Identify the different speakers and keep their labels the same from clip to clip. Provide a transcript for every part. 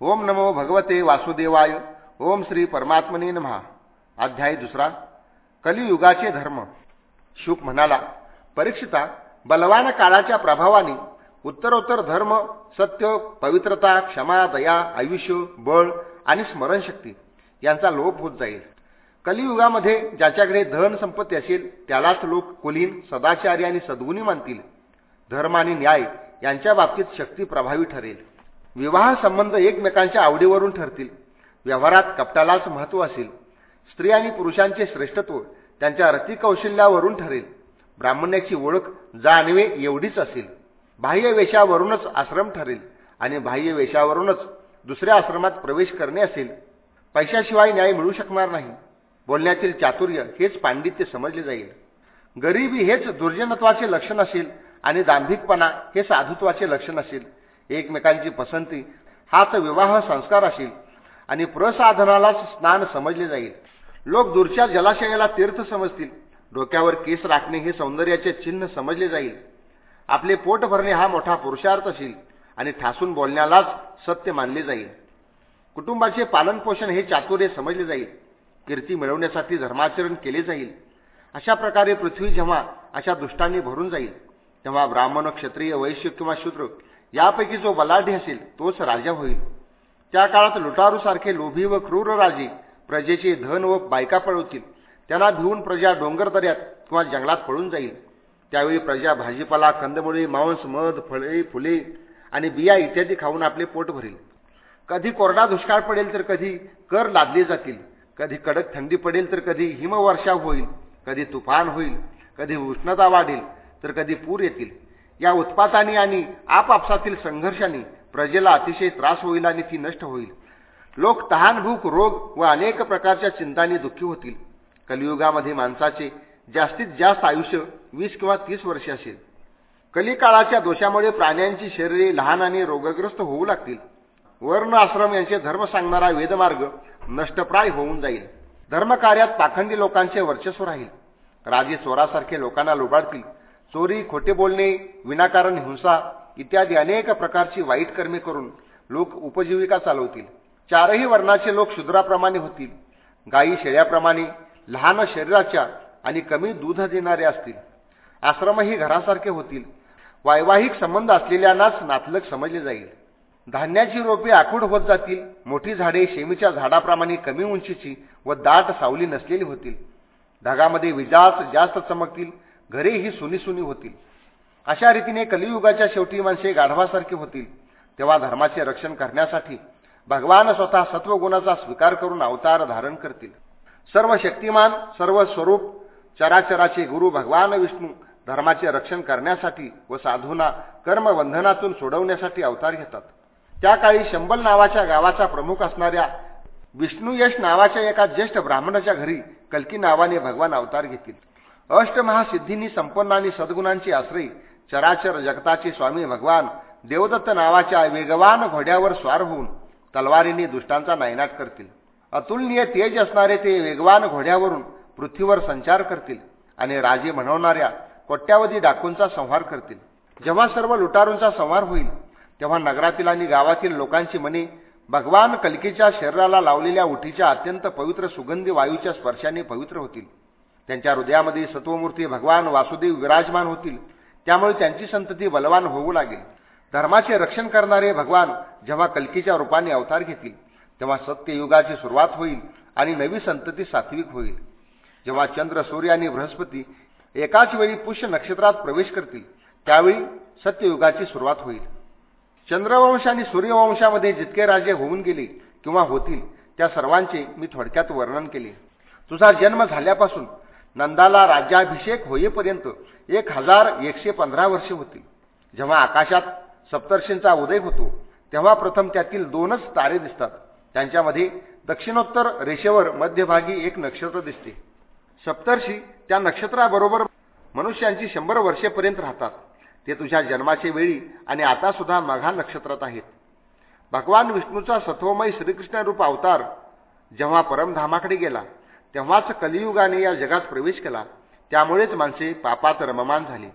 Speaker 1: ओम नमो भगवते वासुदेवाय. ओम श्री परमात्मने नमहा अध्याय दुसरा. कलियुगाचे धर्म. शुक म्हणाला परीक्षिता बलवान काळाच्या प्रभावाने उत्तरोत्तर धर्म सत्य पवित्रता क्षमा दया आयुष्य बळ आणि स्मरणशक्ती यांचा लोप होत जाईल. कलियुगामध्ये ज्याच्याकडे धन संपत्ती असेल त्यालाच लोक कुलीन सदाचारी आणि सद्गुणी मानतील. धर्म आणि न्याय यांच्या बाबतीत शक्ती प्रभावी ठरेल. विवाह संबंध एकमेकांच्या आवडीवरून ठरतील. व्यवहारात कपटालाच महत्त्व असेल. स्त्री आणि पुरुषांचे श्रेष्ठत्व त्यांच्या रतिकौशल्यावरून ठरेल. ब्राह्मण्याची ओळख जाणवे एवढीच असेल. बाह्य वेशावरूनच आश्रम ठरेल आणि बाह्य वेशावरूनच दुसऱ्या आश्रमात प्रवेश करणे असेल. पैशाशिवाय न्याय मिळू शकणार नाही. बोलण्यातील चातुर्य हेच पांडित्य समजले जाईल. गरिबी हेच दुर्जनत्वाचे लक्षण असेल आणि दांभिकपणा हे साधुत्वाचे लक्षण असेल. एकमेकांची पसंती. हाच विवाह संस्कार असेल. आणि प्रसाधनालाच स्नान समजले जाईल. लोक दूरच्या जलाशयाला तीर्थ समजतील. डोक्यावर केस राखणे हे सौंदर्याचे चिन्ह समजले जाईल. आपले पोट भरणे हा मोठा पुरुषार्थ असेल. आणि ठासून बोलण्यालाच सत्य मानले जाईल. कुटुंबाचे पालनपोषण हे चातुर्य समजले जाईल. कीर्ती मिळवण्यासाठी धर्माचरण केले जाईल. अशा प्रकारे पृथ्वी जेव्हा अशा दुष्टांनी भरून जाईल तेव्हा ब्राह्मण क्षत्रिय वैश्य किंवा शूद्र यापैकी जो बलाढ्य असेल तोच राजा होईल. त्या काळात लुटारूसारखे लोभी व क्रूर राजे प्रजेचे धन व बायका पळवतील. त्यांना भिवून प्रजा डोंगर दऱ्यात किंवा जंगलात पळून जाईल. त्यावेळी प्रजा भाजीपाला कंदमुळे मांस मध फळे फुले आणि बिया इत्यादी खाऊन आपले पोट भरेल. कधी कोरडा दुष्काळ पडेल तर कधी कर लादले जातील. कधी कडक थंडी पडेल तर कधी हिमवर्षा होईल. कधी तुफान होईल. कधी उष्णता वाढेल तर कधी पूर येतील. या उत्पाताने आणि आपापसातील संघर्षाने प्रजेला अतिशय त्रास होईल आणि ती नष्ट होईल. लोक तहानभूक रोग व अनेक प्रकारच्या चिंतांनी दुःखी होतील. कलियुगामध्ये माणसाचे जास्तीत जास्त आयुष्य वीस किंवा तीस वर्षे असेल. कलिकाळाच्या दोषामुळे प्राण्यांची शरीरे लहान आणि रोगग्रस्त होऊ लागतील. वर्ण आश्रम यांचे धर्म सांगणारा वेदमार्ग नष्टप्राय होऊन जाईल. धर्मकार्यात पाखंडी लोकांचे वर्चस्व राहील. राजे चोरासारखे लोकांना लुबाडतील. चोरी खोटे बोलणे विनाकारण हिंसा इत्यादी अनेक प्रकारची वाईट कर्मे करून लोक उपजीविका चालवतील. चारही वर्णाचे लोक शूद्राप्रमाणे होतील. गायी शेळ्याप्रमाणे लहान शरीराच्या आणि कमी दूध देणारे असतील. आश्रमही घरासारखे होतील. वैवाहिक संबंध असलेल्यांनाच नातलक समजले जाईल. धान्याची रोपे आखूड होत जातील. मोठी झाडे शेमीच्या झाडाप्रमाणे कमी उंचीची व दाट सावली नसलेली होतील. ढगामध्ये विजाच जास्त चमकतील. घरे ही सुनी सुनी होतील. अशा रीतीने कलियुगाच्या शेवटी माणसे गाढवासारखी होतील. तेव्हा धर्माचे रक्षण करण्यासाठी भगवान स्वतः सत्वगुणाचा स्वीकार करून अवतार धारण करतील. सर्व शक्तिमान सर्व स्वरूप चराचराचे गुरु भगवान विष्णू धर्माचे रक्षण करण्यासाठी व साधूंना कर्मबंधनातून सोडवण्यासाठी अवतार घेतात. त्या काळी शंबल नावाच्या गावाचा प्रमुख असणाऱ्या विष्णुयश नावाच्या एका ज्येष्ठ ब्राह्मणाच्या घरी कल्की नावाने भगवान अवतार घेतील. अष्टमहासिद्धींनी संपन्न आणि सद्गुणांची आश्रय चराचर जगताचे स्वामी भगवान देवदत्त नावाच्या वेगवान घोड्यावर स्वार होऊन तलवारीने दुष्टांचा नायनाट करतील. अतुलनीय तेज असणारे ते वेगवान घोड्यावरून पृथ्वीवर संचार करतील आणि राजे म्हणवणाऱ्या कोट्यावधी डाकूंचा संहार करतील. जेव्हा सर्व लुटारूंचा संहार होईल तेव्हा नगरातील आणि गावातील लोकांची मने भगवान कलकीच्या शरीराला लावलेल्या उठीच्या अत्यंत पवित्र सुगंधी वायूच्या स्पर्शाने पवित्र होतील. त्यांच्या हृदयामध्ये सत्वमूर्ती भगवान वासुदेव विराजमान होतील. त्यामुळे त्यांची संतती बलवान होऊ लागेल. धर्माचे रक्षण करणारे भगवान जेव्हा कल्कीच्या रूपाने अवतार घेतील तेव्हा सत्ययुगाची सुरुवात होईल आणि नवी संतती सात्विक होईल. जेव्हा चंद्र सूर्य आणि बृहस्पती एकाच वेळी पुष्य नक्षत्रात प्रवेश करतील त्यावेळी सत्ययुगाची सुरुवात होईल. चंद्रवंश आणि सूर्यवंशामध्ये जितके राजे होऊन गेले किंवा होतील त्या सर्वांचे मी थोडक्यात वर्णन केले. तुझा जन्म झाल्यापासून नंदाला राज्याभिषेक होईपर्यंत एक हजार एकशे पंधरा वर्षे होती. जेव्हा आकाशात सप्तर्षींचा उदय होतो तेव्हा प्रथम त्यातील दोनच तारे दिसतात. त्यांच्यामध्ये दक्षिणोत्तर रेषेवर मध्यभागी एक नक्षत्र दिसते. सप्तर्षी त्या नक्षत्राबरोबर मनुष्यांची शंभर वर्षेपर्यंत राहतात. ते तुझ्या जन्माचे वेळी आणि आता सुद्धा मघा नक्षत्रात आहेत. भगवान विष्णूचा सत्वमय श्रीकृष्ण रूप अवतार जेव्हा परमधामाकडे गेला तेव्हाच कलियुगाने या जगात प्रवेश केला. त्यामुळेच माणसे पापात रममान झाली.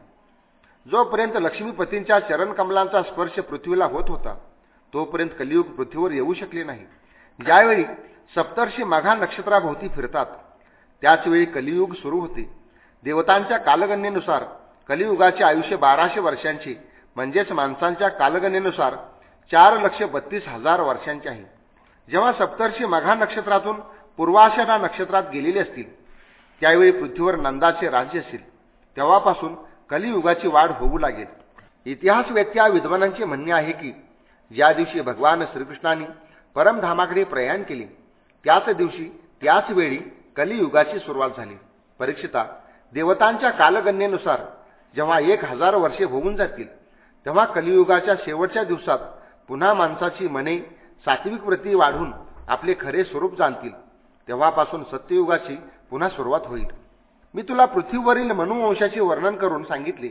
Speaker 1: जोपर्यंत लक्ष्मीपतींच्या चरणकमलांचा स्पर्श पृथ्वीला होत होता तोपर्यंत कलियुग पृथ्वीवर येऊ शकले नाही. ज्यावेळी सप्तर्षी माघा नक्षत्राभोवती फिरतात त्याचवेळी कलियुग सुरू होते. देवतांच्या कालगणनेनुसार कलियुगाचे आयुष्य बाराशे वर्षांचे म्हणजेच माणसांच्या कालगणनेनुसार चार लक्ष बत्तीस हजार वर्षांचे आहे. जेव्हा सप्तर्षी मघा नक्षत्रातून पूर्वाषाढा नक्षत्रात गेलेले असतील त्यावेळी पृथ्वीवर नंदाचे राज्य असेल तेव्हापासून कलियुगाची वाढ होऊ लागेल. इतिहास व्यक्त्या विद्वानांचे म्हणणे आहे की ज्या दिवशी भगवान श्रीकृष्णांनी परमधामाकडे प्रयाण केले त्याच दिवशी त्याच वेळी कलियुगाची सुरुवात झाली. परीक्षिता देवतांच्या कालगणनेनुसार जेव्हा एक हजार वर्षे होऊन जातील तेव्हा कलियुगाच्या शेवटच्या दिवसात पुन्हा माणसाची मने सात्विक वृत्ती वाढून आपले खरे स्वरूप जाणतील. तेव्हापासून सत्ययुगाची पुन्हा सुरुवात होईल. मी तुला पृथ्वीवरील मनुवंशाचे वर्णन करून सांगितले.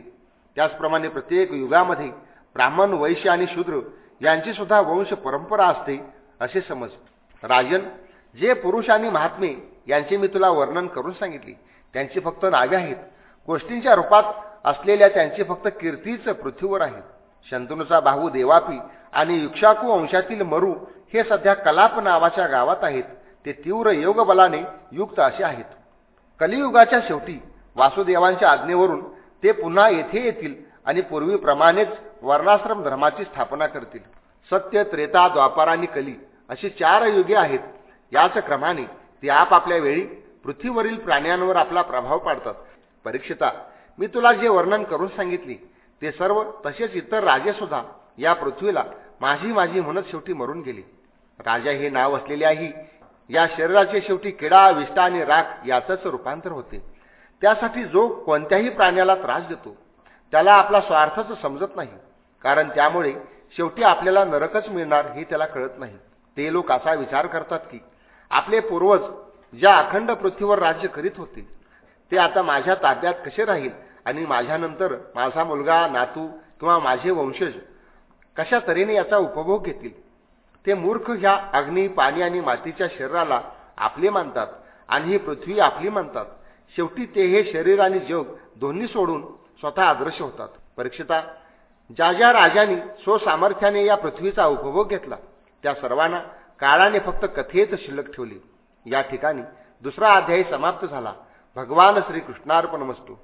Speaker 1: त्याचप्रमाणे प्रत्येक युगामध्ये ब्राह्मण वैश्य आणि शूद्र यांची सुद्धा वंश परंपरा असते असे समज. राजन जे पुरुष आणि महात्मे यांचे मी तुला वर्णन करून सांगितले त्यांची फक्त नावे आहेत. गोष्टींच्या रूपात असलेल्या त्यांची फक्त कीर्तीच पृथ्वीवर आहेत शंतनूचा भाऊ देवापी आणि युक्षाकू वंशातील मरू हे सध्या कलाप नावाच्या गावात आहेत. ते तीव्र योगबलाने युक्त असे आहेत. कलियुगाच्या शेवटी वासुदेवांच्या आज्ञेवरून ते पुन्हा येथे येतील आणि पूर्वीप्रमाणेच वर्णाश्रम धर्माची स्थापना करतील. सत्य त्रेता द्वापार आणि कली अशी चार युगे आहेत. याच क्रमाने ते आपापल्या वेळी पृथ्वीवरील प्राण्यांवर आपला प्रभाव पाडतात. परीक्षिता मी तुला जे वर्णन करून सांगितले ते सर्व तसेच इतर राजे सुद्धा या पृथ्वीला माझी माझी म्हणत शेवटी मरून गेले. राजा हे नाव असलेल्याही या शरीराचे शेवटी किडा विष्टा आणि राख याचंच रूपांतर होते. त्यासाठी जो कोणत्याही प्राण्याला त्रास देतो त्याला आपला स्वार्थच समजत नाही. कारण त्यामुळे शेवटी आपल्याला नरकच मिळणार हे त्याला कळत नाही. ते लोक असा विचार करतात की आपले पूर्वज ज्या अखंड पृथ्वीवर राज्य करीत होते ते आता माझ्या ताब्यात कसे राहील? आणि माझ्यानंतर माझा मुलगा नातू किंवा माझे वंशज कशा तऱ्हेने याचा उपभोग घेतील? ते मूर्ख ह्या अग्नी पाणी आणि मातीच्या शरीराला आपले मानतात आणि ही पृथ्वी आपली मानतात. शेवटी ते हे शरीर आणि जग दोन्ही सोडून स्वतः अदृश्य होतात. परीक्षिता ज्या ज्या राजांनी स्वसामर्थ्याने या पृथ्वीचा उपभोग घेतला त्या सर्वांना काळाने फक्त कथेत शिल्लक ठेवली. या ठिकाणी दुसरा अध्यायी समाप्त झाला. भगवान श्रीकृष्णार्पण वस्तू